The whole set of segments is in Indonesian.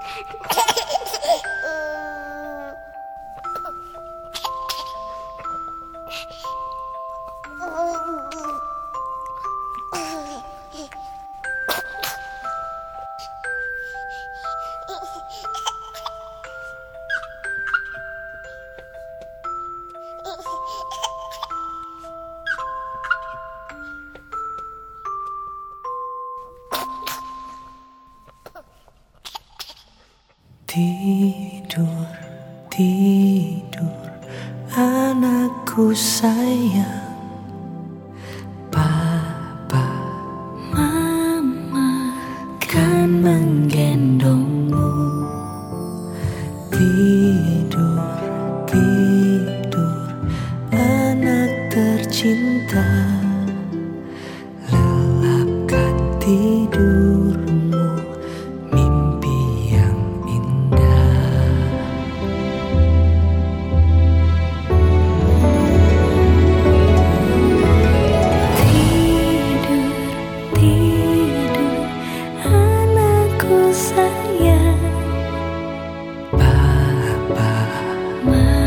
you Tidur, tidur anakku sayang. Papa, mama kan menggendongmu. Tidur, tidur anak tercinta. Lelapkan tidur my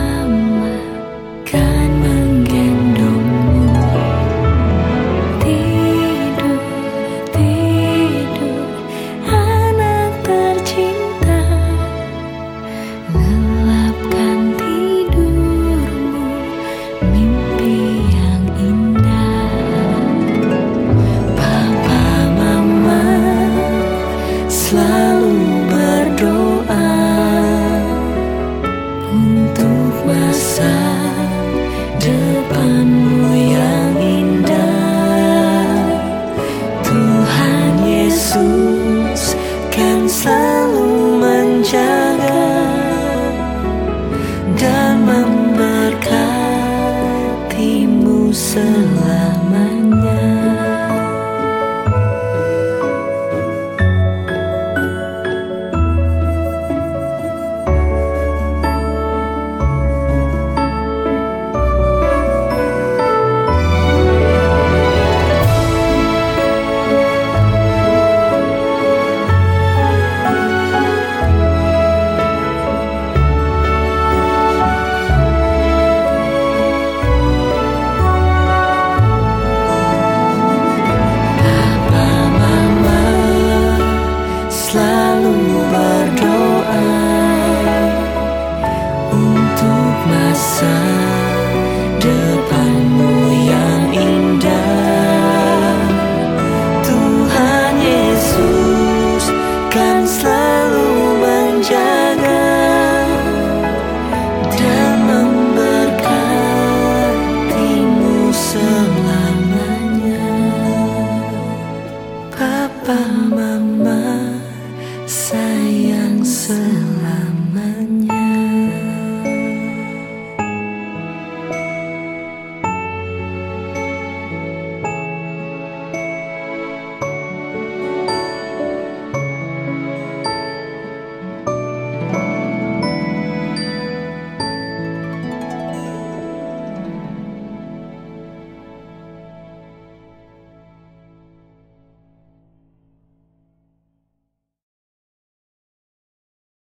masa depanmu depanmu yang indah. Tuhan Yesus kan selalu menjaga dan memberkatimu selamanya. Papa Mama sayang selamanya.